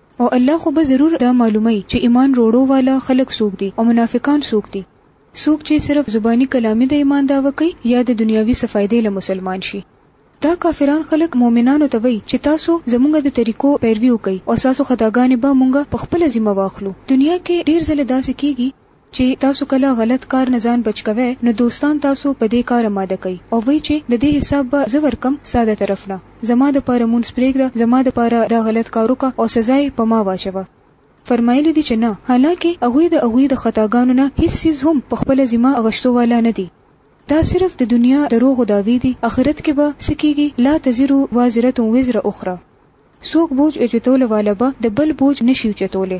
او الله خو به ضرور دا معلوموي چې ایمان روړو والا خلک څوک دي او منافقان څوک دي څوک چې صرف زباني کلامي د ایمان دعوه کوي یا د دنیاوي څه فایدې له مسلمان شي دا کافران خلک مؤمنانو ته وایي چې تاسو زمونږ د طریقو پیروي وکړئ او ستاسو خداګانې به مونږ په خپله ذمه واخلو دنیا کې ډیر ځله داسې کیږي چی تاسو کله غلط کار نه ځان بچ کوی نو دوستان تاسو په دی کار اماده کوی او وایی چی د دی حساب به زه ورکم ستا د طرف نه زما د پاره مونځ پریږده زما د پاره دا غلط کار وکه او سزا یی په ما واچوه فرمایلی دی چی نه حالانکی هغوی د هغوی د خطاګانو نه هیڅ څیز هم په خپله ذمه اغشتو والا ندی دا صرف د دنیا دروغو دعوی دی اخرت کی به څه کیږی لا تزر وازره وزر اخری څوک بوج اوچتول والا به د بل بوج نشی اوچتولی.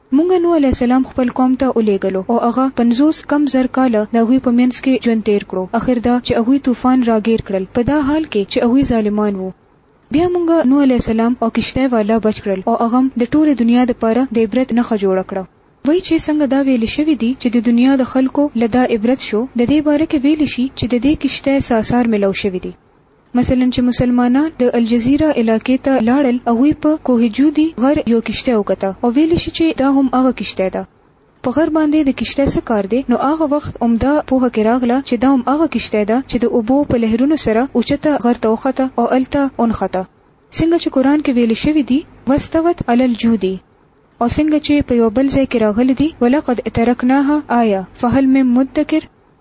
مونږ نوح علیه السلام خپل قوم ته ولېږلو او هغه پنځوس کم زر کاله د هغوی په منځ کې ژوند تېر کړو، اخر دا چې هغوی طوفان راګېر کړل، په دا حال کې چې هغوی ظالمان وو. بیا مونږ نوح علیه السلام او کښتۍ والا بچ کړل او هغه هم د ټولې دنیا دپاره د عبرت نښه جوړه کړه. وایي چې څنګه دا ویل شوي دي چې د دنیا د خلکو له دا عبرت شو، ددې باره کې ویل شي چې ددې کښتۍ څه آثار ملو شوي دي. مثلا چې مسلمانان د الجزیره علاقې ته لاړل هغوی په کوه جودي غر یو کښتۍ وکته او ویلی شي چې دا هم هغه کښتۍ ده. په غر باندې د کښتۍ څه کار دی نو هغه وخت عمده پوهه کې راغله چې دا هم هغه کښتۍ ده چې د اوبو په لهرونو سره اوچته غر ته وخته او هلته ونښته څنګه چې قرآن کې ویلی شوي دي واستوت علی الجودي او څنګه چې په یوه بل ځای کې راغلي دي ولقد ترکناها آیه فهل من مدکر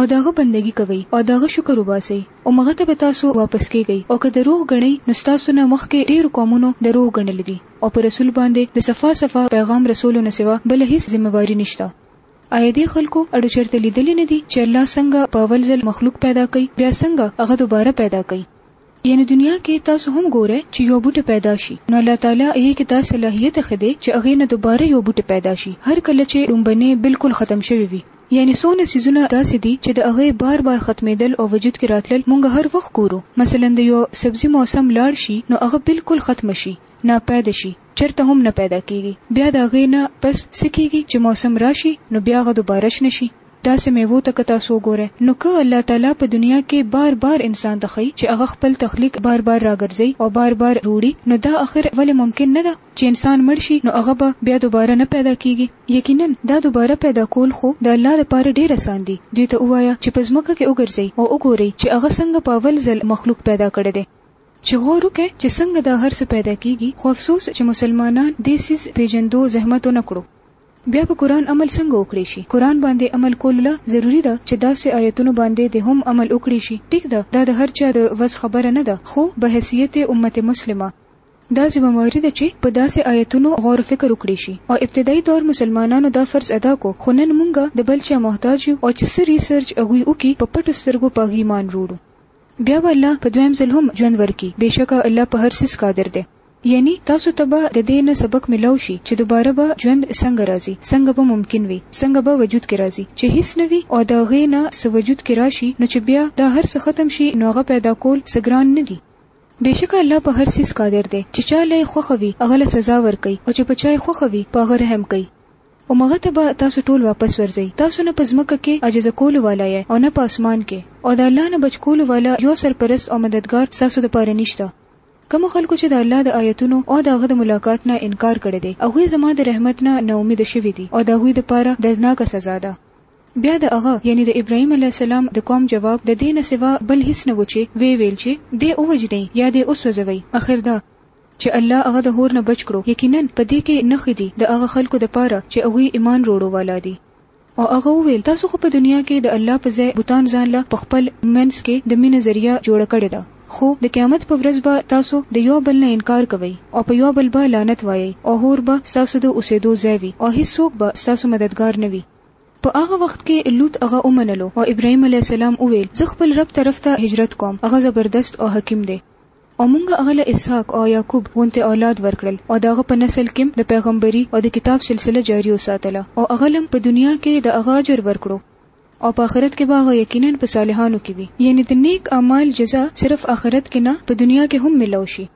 او د هغه بندګي کوئ او د هغه شکر وباسئ او مغه ته به تاسو واپس کېږئ او که دروغ ګڼئ نو ستاسو نه مخکې ډېرو قومونو دروغ ګڼلي دي او په رسول باندې د صفا صفا پيغام رسولو نه سوا بله هيڅ ذمه واري نشته. ايا دې خلکو اړو چېرته ليدلي نه دي چې الله څنګه په اول ځل مخلوق پيدا کوي بيا څنګه هغه دوباره پيدا کوي؟ یعنې دنیا کې تاسو هم ګورئ چې یو بوټی پیدا شي نو الله تعالی یې کې دا صلاحیت اېښی دی چې هغې نه دوباره یو بوټی پیدا شي هر کله چې لومبنی بلکل ختم شوی وي یعنې څونه څیزونه داسې دي چې د هغې بار بار ختمیدل او وجود کې راتلل مونږ هر وخت ګورو مثلا د یو سبزي موسم لاړ شي نو هغه بلکل ختمه شي ناپیده شي چرته هم نه پیدا کیږي بیا د هغې نه پس څه کیږي چې موسم راشي نو بیا هغه دوباره شنه شي داسې میوو ته که تاسو وګورئ نو که الله تعالی په دنیا کې بار بار انسان ته ښیي چې هغه خپل تخلیق بار بار راګرځوي او بار بار روړي نو دا اخر ولې ممکن نه ده چې انسان مړ شي نو هغه به بیا دوباره نه پیدا کیږي یقینا دا دوباره پیدا کول خو د الله لپاره ډیر اسان دي دوی ته ووایه چې په ځمکه کې وګرځئ او وګورئ چې هغه څنګه په اول ځل مخلوق پیدا کړی دی چې غور وکړئ چې څنګه دا هر څه پیدا کیږي خو افسوس چې مسلمانان دې څیز پیژندو زحمت ونه کړو بیا په قرآن عمل څنګه وکړی شي قرآن باندې عمل کولو له ضروري ده چې داسې آیتونو باندې دې هم عمل وکړی شي ټیک ده دا د هر چا د وس خبره نه ده خو به حیثیت امت مسلمه دا ذمه واري ده چې په داسې آیتونو غور او فکر وکړی شي او ابتدایي دور مسلمانانو دا فرض ادا کو خو نن مونږ د بل چا محتاج یو او چې څه ریسرچ هغوی وکړي په پټو سترګو په هغه ایمان وروړو بیا به الله په دویم ځل هم ژوند ورکړي، بېشکه الله په هر څیز قادر دی. یعنې تاسو ته به د دې نه سبق ملاو شي چې دوباره به ژوند څنګه راځي، څنګه به ممکن وي، څنګه به وجود کې راځي چې هیڅ نه وي او د هغې نه څه وجود کې راشي نو چې بیا دا هر څه ختم شي نو هغه پیدا کول څه ګران نه دي. بېشکه الله په هر څیز قادر دی، چې چا له یې خوښه وي هغه له سزا ورکوي او چې په چا یې خوښه وي په هغه رحم کوي. اومغه ته به تاسو ټول واپس ورځئ، تاسو نه په ځمکه کې عجز کولو والا یئ او نه په اسمان کې، او د الله نه بچ کولو والا یو سرپرست او مددګار ستاسو دپاره نشته. کومو خلکو چې د الله د آیتونو او د هغه د ملاقات نه انکار کړی دی، هغوی زما د رحمت نه نا امیده شوي دي او د هغوی دپاره دردناکه سزا ده. بیا د هغه، یعنې د ابراهیم علیه السلام، د قوم جواب د دې نه سوا بل هیڅ نه و چې ویې ویل چې، دی ووژنئ یا دی وسوځوئ، اخر دا، چې الله هغه د هور نه بچ کړو، یقینا په دې کې نښې دي د هغه خلکو د پاره چې هغوی ایمان روړو والا دي. او هغه وویل، تاسو خو په دنیا کې د الله په ځای بتان ځان له په خپل منځ کې د مینې ذریعه جوړه کړې ده، خو د قیامت په ورځ به تاسو د یو بل نه انکار کوئ او په یو بل به لعنت وایئ او هور به ستاسو د اوسېدو ځای وي او هیڅ څوک به ستاسو مددګار نه وي. په هغه وخت کې لوط هغه ومنلو او ابراهیم علیه السلام وویل، زه خپل رب طرف ته هجرت کوم، هغه زبردست او حکیم دی. او مونږ هغه له اسحاق او يعقوب غونته اولاد ورکړل او د هغه په نسل کېم د پيغمبري او د کتاب سلسله جاري وساتله او هغه لم په دنيا کښې د هغه اجر ورکړو او په آخرت کښې به هغه يقيناً په صالحانو کښې وي يعني د نيک اعمال جزا صرف آخرت کښې نه په دنيا کښې هم ملو شي.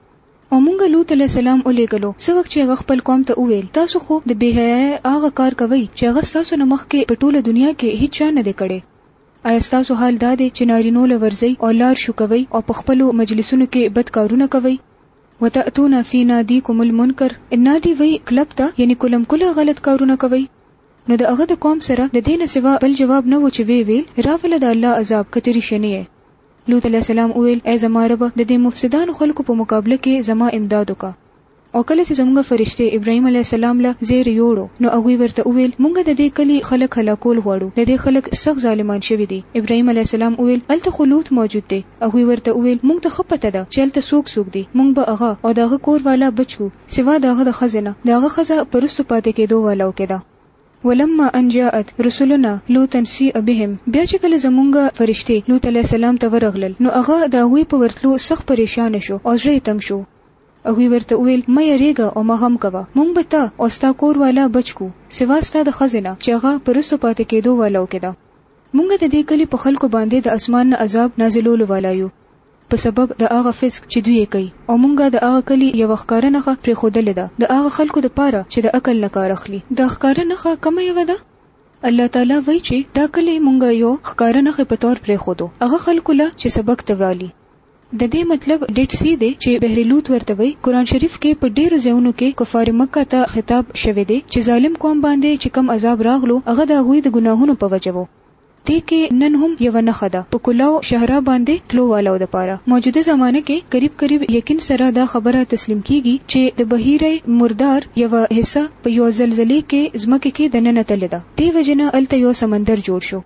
او مونږ لوط عليه السلام ولېږلو څه وخت چې هغه خپل قوم ته ووېل تاسو خو د بې حيايۍ هغه کار کوئ چې هغه ستاسو نه مخکې په ټوله دنيا کښې هيچا نه دی کړی. ایا ستاسو حال دا دی چې نارینو له ورځئ او لار شو کوئ او په خپلو مجلسونو کې بد کارونه کوئ؟ وتأتون فی نادیکم المنکر، نادی وایي کلب ته، یعنې کلم کله غلط کارونه کوئ؟ نو د هغه د قوم سره د دې نه سوا بل جواب نه و چې ویې ویل، راوله د الله عذاب که ته ریښنی یې. لوط علیه السلام وویل، ای زما ربه! د دې مفسدانو خلکو په مقابله کې زما امداد وکړه. او کله چې زموږ فرشته ابراهيم عليه السلام له زیر یوړو نو هغه ورته وویل مونږ د دې کلی خلک هلاکول غواړو د دې خلک سخت ظالمان شوی دي ابراهيم عليه السلام وویل الته خلوت موجود دی هغه ورته وویل مونږ ته خپته ده چې الته سوق سوق دي مونږ به هغه او داغه کور والا بچو سوا داغه د خزنه داغه خزه پرستو پاتې کېدو والو کېده ولما ان جاءت رسلنا لوطا سیء بهم بیا چې کله زمونږ فرشتي لوط علی السلام ته ورغلل نو هغه د هغوی په ورتلو سخت پریشان شو او زړه تنګ شو هغوی ورته وویل، مه یریږه او مه غم کوه، موږ به تا او ستا کور والا بچ کړو، سوا ستا د ښځې نه چې هغه په رسو پاتې کیدو والو کې ده. موږ د دې کلي په خلکو باندې د اسمان نه عذاب نازلولو والا یو په سبب د هغه فسق چې دوی یې کوي او موږ د هغه کلي یوه ښکاره نښه پریښودلې ده د هغه خلکو د پاره چې د عقل نه کار اخلي. دا ښکاره نښه کومه یوه ده؟ الله تعالی وایي چې دا کلی موږ یو ښکاره نښې په طور پریښودو هغه خلکو له چې سبق ته والي. د دې مطلب ډيډ سي دی چې بحر لوط ورته وایي، قرآن شریف کې په ډېرو ځایونو کې کفار مکه ته خطاب شوی دی چې ظالم قوم باندې چې کوم عذاب راغلو هغه د هغوی د ګناهونو په وجه وو. دې کې نن هم یوه نښه ده په کلاو شهرا باندې تلو والاو لپاره موجوده زمانه کې قریب قریب یقین سره دا خبره تسلیم کیږي چې د بحیره مردار یوه حصه په یوه زلزلې کې ځمکې کې دننه تللې ده دې وجې نه هلته یو سمندر جوړ شو.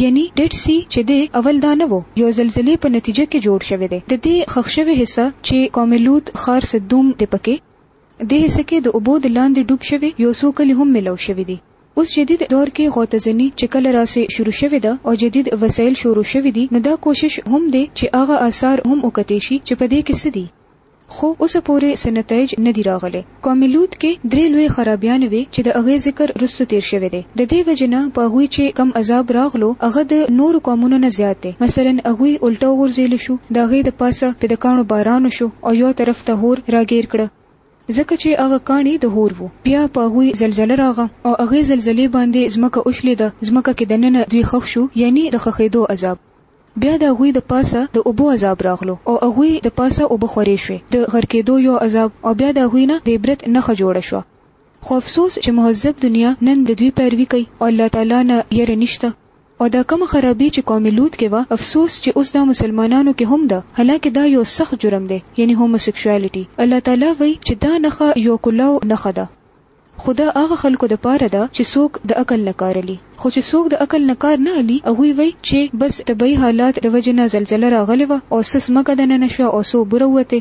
یعنی ډیډ سی چې دی اول دا نه وو یو زلزلې په نتیجه کې جوړ شوی دی د دې خښ شوی حصه چې قوم لوط ښار سدوم دی پکې دې حصه کې د اوبو د لاندې ډوب شوی یو څو کلی هم ملو شوی دی اوس جدید دور کې غوتزنی چې کله راسه شروع شوی ده او جدید وسایل شروع شوی دي نو دا کوشش هم دی چې هغه آثار هم وکتې شي چې په دې کې څه دي خو اوسه پورې څه نتایج نه دي راغلي. قوم لوط کې درې لویې خرابیانې وې چې د هغې ذکر وروسته تېر شوی دی. د دې وجې نه په هغوی چې کوم عذاب راغلو هغه د نورو قومونو نه زیات دی. مثلاً هغوی الټه وغورځېل شو، د هغې د پاسه پرې د کاڼو باران وشو او یو طرف ته هور راګېر کړه، ځکه چې هغه کاڼي د هور وو، بیا په هغوی زلزله راغه او هغې زلزلې باندې ځمکه وشلېده، ځمکه کې دننه دوی ښخ شو، یعنی د ښخېدو عذاب. بیا د هغوی د پاسه د اوبو عذاب راغلو او هغوی د پاسه اوبه خورې شوې، د غرقېدو یو عذاب، او بیا د هغوی نه د عبرت نښه جوړه شوه. خو افسوس چې مهذب دنیا نن د دوی پیروي کوي او الله تعالی نه یره نشته. او دا کومه خرابي چې قوم لوط کې وه، افسوس چې اوس دا مسلمانانو کې هم ده، حالانکه دا یو سخت جرم دی، یعنی هوموسیکشوالټي. الله تعالی وایي چې دا نښه یو کلاو نښه ده. خو دا هغه خلکو د پاره ده چې څوک د عقل نه کار الي خو چې څوک د عقل نه کار نه الي هغوي وایي چې بس طبعي حالات د وجې نه زلزله راغلې وه او څه ځمکه د ننه شوه او څه اوبه راووتې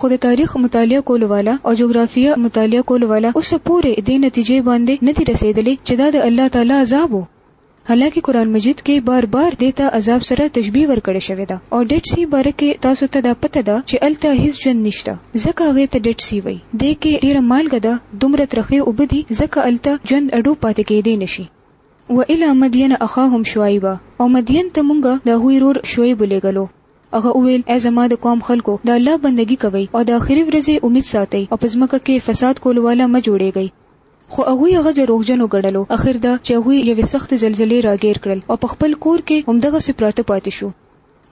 خو د تاریخ مطالعه کولو والا او جغرافیه مطالعه کولو والا اوسه پورې دې نتیجې باندې نه دي رسیدلې چې دا د الله تعالی عذاب وو. حالانکه قرآن مجید کې بار بار دې ته عذاب سره تشبیه ورکړې شوې ده او ډیډ سي باره کې تاسو ته دا پته ده چې هلته هیڅ ژوند نشته ځکه هغې ته ډیډ سي وایي دې کې ډیره مالګه ده دومره ترخې اوبه دي ځکه هلته ژوند اډو پاتې کیدی نشي. والی مدین اخاهم شعیبا او مدین ته مونږ د هغوی رور شعیب ولیږلو. هغه وویل ای زما د قوم خلکو د الله بندګي کوئ او د اخري ورځې امید ساتئ او په ځمکه کې فساد کولو والا مه جوړیږئ. خو هغوی هغه دروغجن وګڼلو اخر دا چې هغوی یوې سختې زلزلې راګیر کړل او په خپل کور کې همدغسې پراته پاتې شو.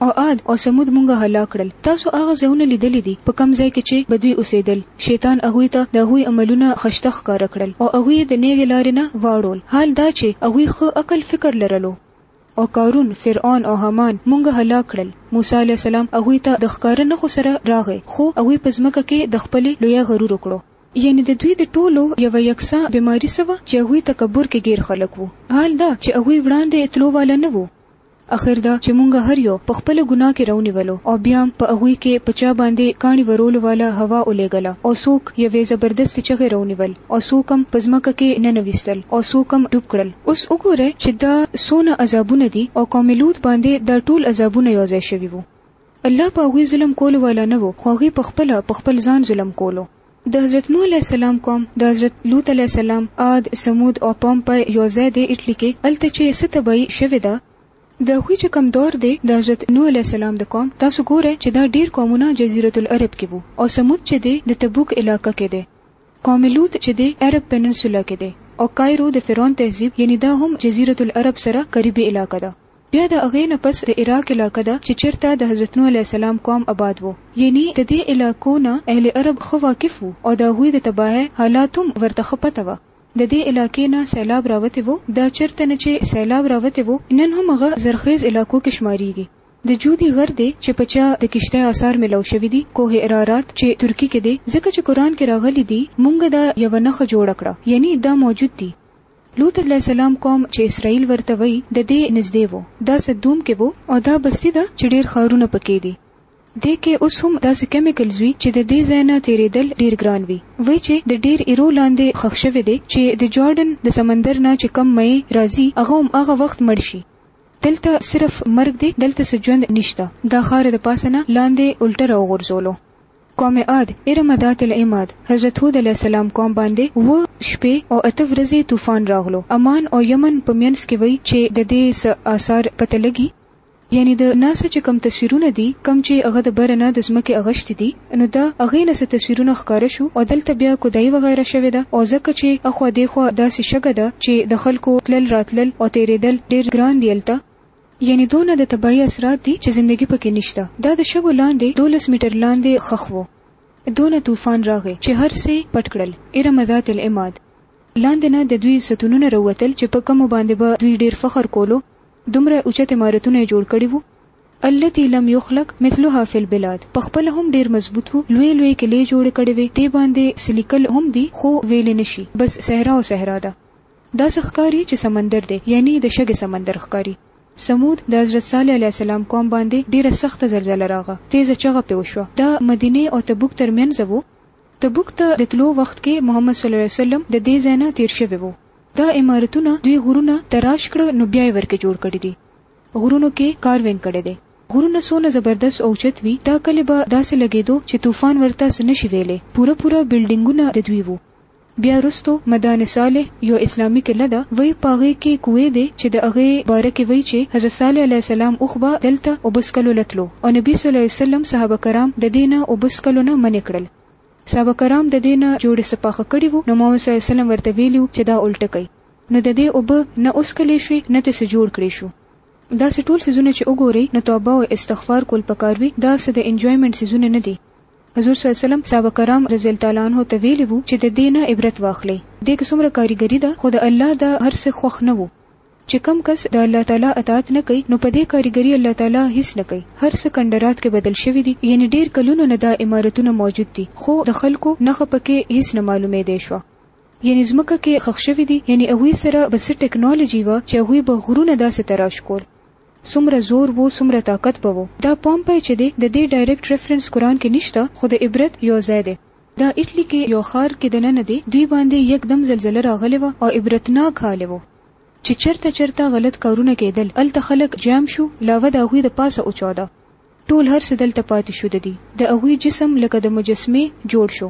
او عاد او ثمود مونږ هلاک کړل. تاسو هغه ځایونه لیدلي دي په کوم ځای کې چې به دوی اوسیدل، شیطان هغوی ته د هغوی عملونه خشته ښکاره کړل او هغوی یې د نیغې لارې نه واړول، حال دا چې هغوی ښه عقل فکر لرلو. او قارون، فرعون او هامان مونږ هلاک کړل، موسی علیه السلام هغوی ته د ښکاره نښو سره راغی خو هغوی په ځمکه کې د خپلې لویۍ غرور وکړو. یعنی د دوی د ټولو یوه یکسا بیماری څه وه چې هغوی تکبر کې ګیر خلک وو حال دا چې هغوی وړاندې تلو والا نه وو اخر دا چې مونږ هر یو په خپل ګناه کې راونیولو او بیا په هغوی کې په چا باندې کاڼي ورولو والا هوا ولیږله او څوک یوې زبردستې چغې راونیول او څوک هم په ځمکه کې ننویستل او څوک هم ډوب کړل اوس وګوره چې دا څونه عذابونه دي او قوم لوط باندې دا ټول عذابونه یو ځای شوي وو الله په هغوی ظلم کولو والا نه وو خو هغوی په خپله په خپل ځان ظلم کولو. د حضرت نوح علیه السلام قوم، د حضرت لوط علیه السلام، عاد، ثمود او قوم په یو ځای دی اټلي کې هلته چې څه تباهي شوې ده، د هغوی چې کوم دور دی د حضرت نوح علیه السلام د قوم تاسو ګورئ چې دا ډېر قومونه جزیرة العرب کې وو او ثمود چې دی د تبوک علاقه کې دی، قوم لوط چې دی عرب پیننسولا کې دی او کایرو د فرعون تهذیب یعنی دا هم جزیرة العرب سره قریبي علاقه ده. بیا د هغې نه پس د عراق علاقه ده چې چېرته د حضرت نوح علیه السلام قوم اباد وو، یعنی د دې علاقو نه اهل عرب ښه واقف وو او د هغوی د تباهۍ حالات هم ورته ښه پته وه. د دې علاقې نه سیلاب راوتی وو، دا چېرته نه چې سیلاب راوتی وو نن هم هغه زرخېز علاقو کې شمارېږي. د جودي غر دی چې په چا د کښتۍ آثار ملاو شوي دي، کوه ارارات چې ترکي کې دی، ځکه چې قرآن کې راغلي دي، مونږ دا یوه نښه جوړه کړه، یعنی دا موجود دي. لوط علیه السلام قوم چې اسرائیل ورته وایي د دې نږدې وو، دا سدوم کې وو او دا بستي ده چې ډېر ښارونه په کې دي. دې کې اوس هم داسې کیمیکلز وي چې د دې ځای نه تېرېدل ډېر ګران وي. وایي چې د ډېر ایرو لاندې ښخ شوی دی چې د جارډن د سمندر نه چې کوم مئې راځي هغه هم هغه وخت مړ شي. دلته صرف مرګ دی، دلته څه ژوند نشته. دا خاوره د پاسه نه لاندې الټه راوغورځولو. قوم عاد، ارم ذات العماد، حضرت هود علیه السلام قوم باندې اووه شپې او اته ورځې طوفان راغلو، عمان او یمن په مینځ کې وي چې د دې څه آثار پته لګي، یعنې د ناسا چې کوم تصویرونه دي کوم چې هغه د بره نه د ځمکې اغشتي دي نو د هغې نه څه تصویرونه ښکاره شو او دلته بیا کودايي وغیره شوې ده او ځکه چې اخوا دېخوا داسې شګه ده چې د خلکو تلل راتلل او تېرېدل ډېر ګران دي هلته یعنی دونه د تباهی اثرات دی چه زندګی پکی نشته دا د شګو لاندی دولس میټر لاندی خښ وو دونه طوفان راغی چه هر څه یی پټ کړل ارم ذات العماد لاندی نه د دوی ستونونه راوتل چه په کومو باندی به دوی ډیر فخر کولو دومره اوچت عمارتونه یی جوړ کړی وو التی لم یخلق مثلها فی البلاد په خپله هم ډیر مضبوط وو لوی لوی کلی جوړ کړی وی دی باندی څه لیکل هم دی خو ویلی نشی بس صحرا او صحرا ده. داسې ښکاري چې سمندر دی یعنی د شګې سمندر ښکاري. ثمود، د حضرت صالح علیه السلام قوم باندې ډیره سخته زلزله راغه، تیزه چغه پرې وشوه، دا مدینې او تبوک تر مینځه وو، تبوک ته د تلو وخت کې محمد صلی الله علیه وسلم د دې ځای نه تیر شوی وو، دا عمارتونه دوی غرونه تراش کړ نو بیا یې ورکې جوړ کړي دي، غرونو کې کاروینګ کړی دی، غرونه څونه زبردست اوچت وي، دا کلی به داسې لګیدو چې طوفان ورته څه نشي ویلی، پوره پوره بلډنګونه د دوی وو. بیا وروسته مدان صالح یو اسلامي قلعه ده وایي په هغې کې کوه دی چې د هغې باره کې وایي چې حضرت صالح علیه السلام اوښ به دلته اوبه څکلو له تلو او نبي صلی الله علیه وسلم صحابه کرام د دې نه اوبه څکلو نه منع کړل صحابه کرام د دې نه جوړې څه پاخه کړي وو نو محمد صلی الله علیه وسلم ورته ویلي وو چې دا الټه کوي نو د دې اوبه نه وڅکلی شوې نه ته څه جوړ کړی شو دا څه ټول سيزونه چې وګوري نو توبه او استغفار کول پکار وي دا څه د انجوایمنت سيزونه نه دي حضور صلی الله علیه وسلم صحابه کرام رضی الله تعالی عنه ته ویلي وو چې د دې نه عبرت واخلئ، دې کې څومره کاریګري ده، خو د الله دا هر څه خوښ نه وو. چې کوم کس د الله تعالی اطاعت نه کوي نو په دې کاریګري الله تعالی هیڅ نه کوي، هر څه کنډرات کې بدل شوي دي، یعنې ډېر کلونو نه دا عمارتونه موجود دي، خو د خلکو نښه په کې هیڅ نه معلومېدای شوه. یعنې ځمکه کې ښخ شوي دي، یعنې هغوی سره به څه ټیکنالوجي وه چې هغوی به غرونه داسې تراش کول. څومره زور وو څومره طاقت به وو دا پام پای چې دی د دې ډایرکټ ریفرنس قران کې نشته خو د عبرت یو ځای دی. دا اټلي کې یو ښار کې دننه دی دوی باندې یک دم زلزله راغلې وه او عبرتناک حال وو چې چرته چرته غلط کارونه کیدل هلته خلک جام شو لاوه د هغوی د پاسه وچوده ټول هر څه دلته پاتې شو ددی د هغوی جسم لکه د مجسمې جوړ شو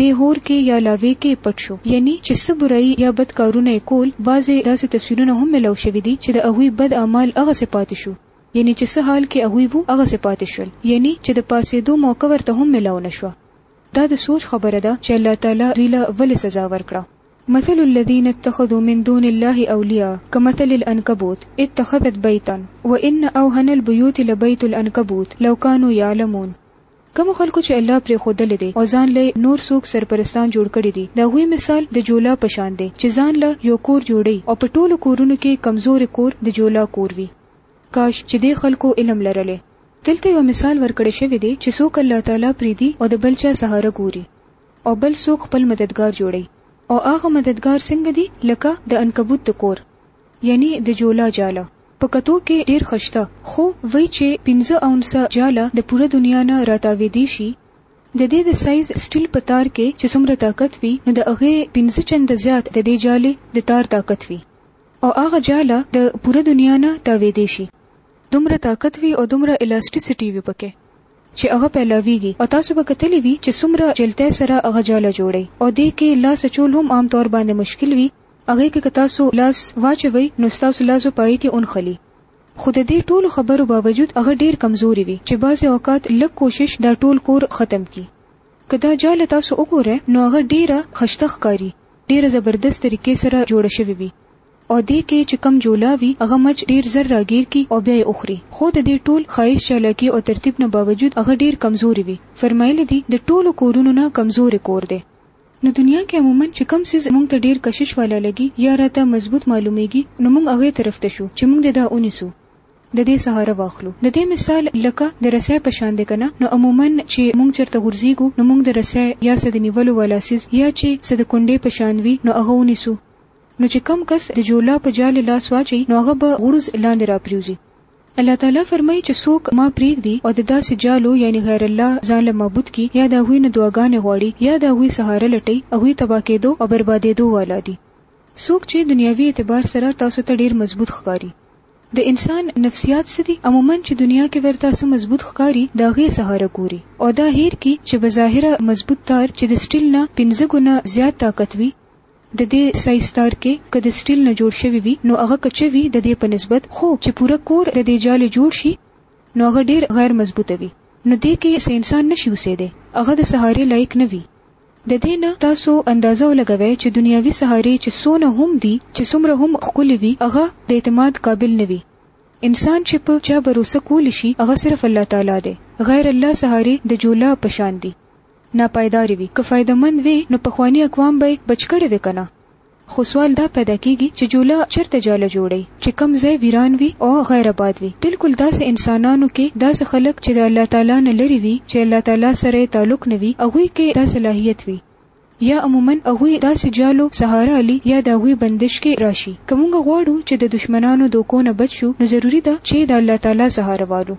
دی هور کې یا لاوې کې پټ شو یعنی چې څه برایي یا بد کارونه یې کول بعضې داسې تصویرونه هم ملاو شوي دي چې د هغوی بد اعمال هغسې پاتې شو یعنی چې څه حال کې هغوی وو هغسې پاتې شول یعنی چې د پاڅېدو موقع ورته هم ملاو نه شوه دا د سوچ خبره ده چې الله تعالی دوی له ولې سزا ورکړه مثل الذين اتخذوا من دون الله أولياء كمثل الأنكبوت اتخذت بيتا وإن أوهن البيوت لبيت الأنكبوت لو كانوا يعلمون کومو خلکو چې الله پرېښودلی دی او ځان له یې نور څوک سرپرستان جوړ کړي دي، د هغوی مثال د جولا په شان دی چې ځان له یو کور جوړوي او په ټولو کورونو کې کمزوری کور د جولا کور وي. کاش چې دې خلکو علم لرلی. دلته یو مثال ورکړی شوی دی چې څوک الله تعالی پرېږدي او د بل چا سهاره ګوري او بل څوک خپل مددګار جوړوي او هغه مددګار څنګه دي لکه د عنکبوت د کور. یعنی د جولا جاله په کتو کې ډیر ښه شته خو وایي چې پنځه اونسه جاله د پوره دنیا نه راتاویدی شي د دې د سایز سټیل په تار کې چې څومره طاقت وي نو د هغې پنځه چنده زیات د دې جالې د تار طاقت وي او هغه جاله د پوره دنیا نه تاویدی شي دومره طاقت وي او دومره الاستیسټي وي پکې چې هغه پیلاویږي او تاسو به کتلی وي چې څومره جلته سره هغه جاله جوړي او دې کې لاس چول هم عام طور باندې مشکل وي هغه کې که تاسو لاس واچوي نو ستاسو لاس به پای کې اونخلي خو د دې ټولو خبرو باوجود هغه ډیر کمزوري وي چې بعضې اوقات لږ کوشش دا ټول کور ختم کی که دا جاله تاسو وګورئ نو هغه ډیره خشته ښکاري ډیره زبردست طریقې سره جوړه شوې وي او دې کې چې کم جولا وي هغه مچ ډیر زر راګیر کی او بیا یې وخوري خو د دې ټول خایس چالاکي او ترتیب نه باوجود هغه ډیر کمزوري وي فرمایلی دي د ټولو کورونو نه کمزورې کور دی نو دنیا کې عموما چې کوم څیز موږ ته ډیر کشش والا لګي یا راته مضبوط معلومیږي نو موږ هغه طرف ته شو چې موږ د دا اونیسو د دې سهاره واخلو د دې مثال لکه د رسې په شان دی کنه نو عموما چې موږ چرته غورځيګو نو موږ د رسې یا سد نیولو والا سیز یا چې سد کونډې په شان وي نو هغه ونیسو نو چې کم کس د جولا په جال لاس واچي نو هغه به غورز لاندې را پریوزي الله تعالی فرمايي چې څوک ما پرېږدي او د داسې جالو، يعنې غير الله، ځان له معبود کړي يا د هغوی نه دعاګانې غواړي يا د هغوی سهاره لټوي، هغوی تباه کېدو او بربادېدو والا دي. څوک چې دنياوي اعتبار سره تاسو ته ډېر مضبوط ښکاري. د انسان نفسيات څه دي؟ عموماً چې دنيا کې ورته څه مضبوط ښکاري د هغې سهاره ګوري او دا هېر کړي چې بظاهره مضبوط تار چې د سټيل نه پنځه ګونه زيات طاقت وي، د دې سایز تار کې که د سټیل نه جوړ شوی وي نو هغه کچه وي د دې په نسبت خو چې پوره کور د دې جالې جوړ شي نو هغه ډیر غیر مضبوطه وي نو دې کې څه انسان نه شي اوسیدی هغه د سهارې لایق نه وي د دې نه تاسو اندازه ولګوی چې دنیاوي سهارې چې څونه هم دي چې څومره هم ښکلې وي هغه د اعتماد قابل نه وي انسان چې په چا بروسه کولی شي هغه صرف الله تعالی دی غیر الله سهارې د جولا په شان دي ناپایدارې وي که فایده مند وې نو پخواني اقوام به یې بچ کړې وې کنه خو سوال دا پیدا کیږي چې جوله چرته جاله جوړوي چې کوم ځای ویران وي او غیر اباد وي بلکل داسې انسانانو کې داسې خلک چې د الله تعالی نه لرې وي چې الله تعالی سره یې تعلق نه وي هغوی کې دا صلاحیت وي یا عموما هغوی داسې جالو سهاره علي یا د هغوی بندش کې راشي که موږ غواړو چې د دښمنانو دوکو نه بچ شو نو ضروري ده چې د الله تعالی سهاره والو.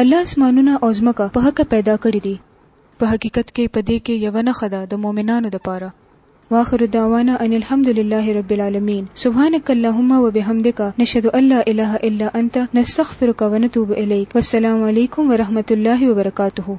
الله اسمانونه او ځمکه په حقه پیدا کړي دي. په حقیقت کې په دې کې یوه نښه ده د مؤمنانو لپاره. واخر دعوانا ان الحمد لله رب العالمين سبحانک اللهم وبحمدک نشهد ان لا اله الا انت نستغفرک ونتوب الیک والسلام علیکم ورحمة الله وبرکاته.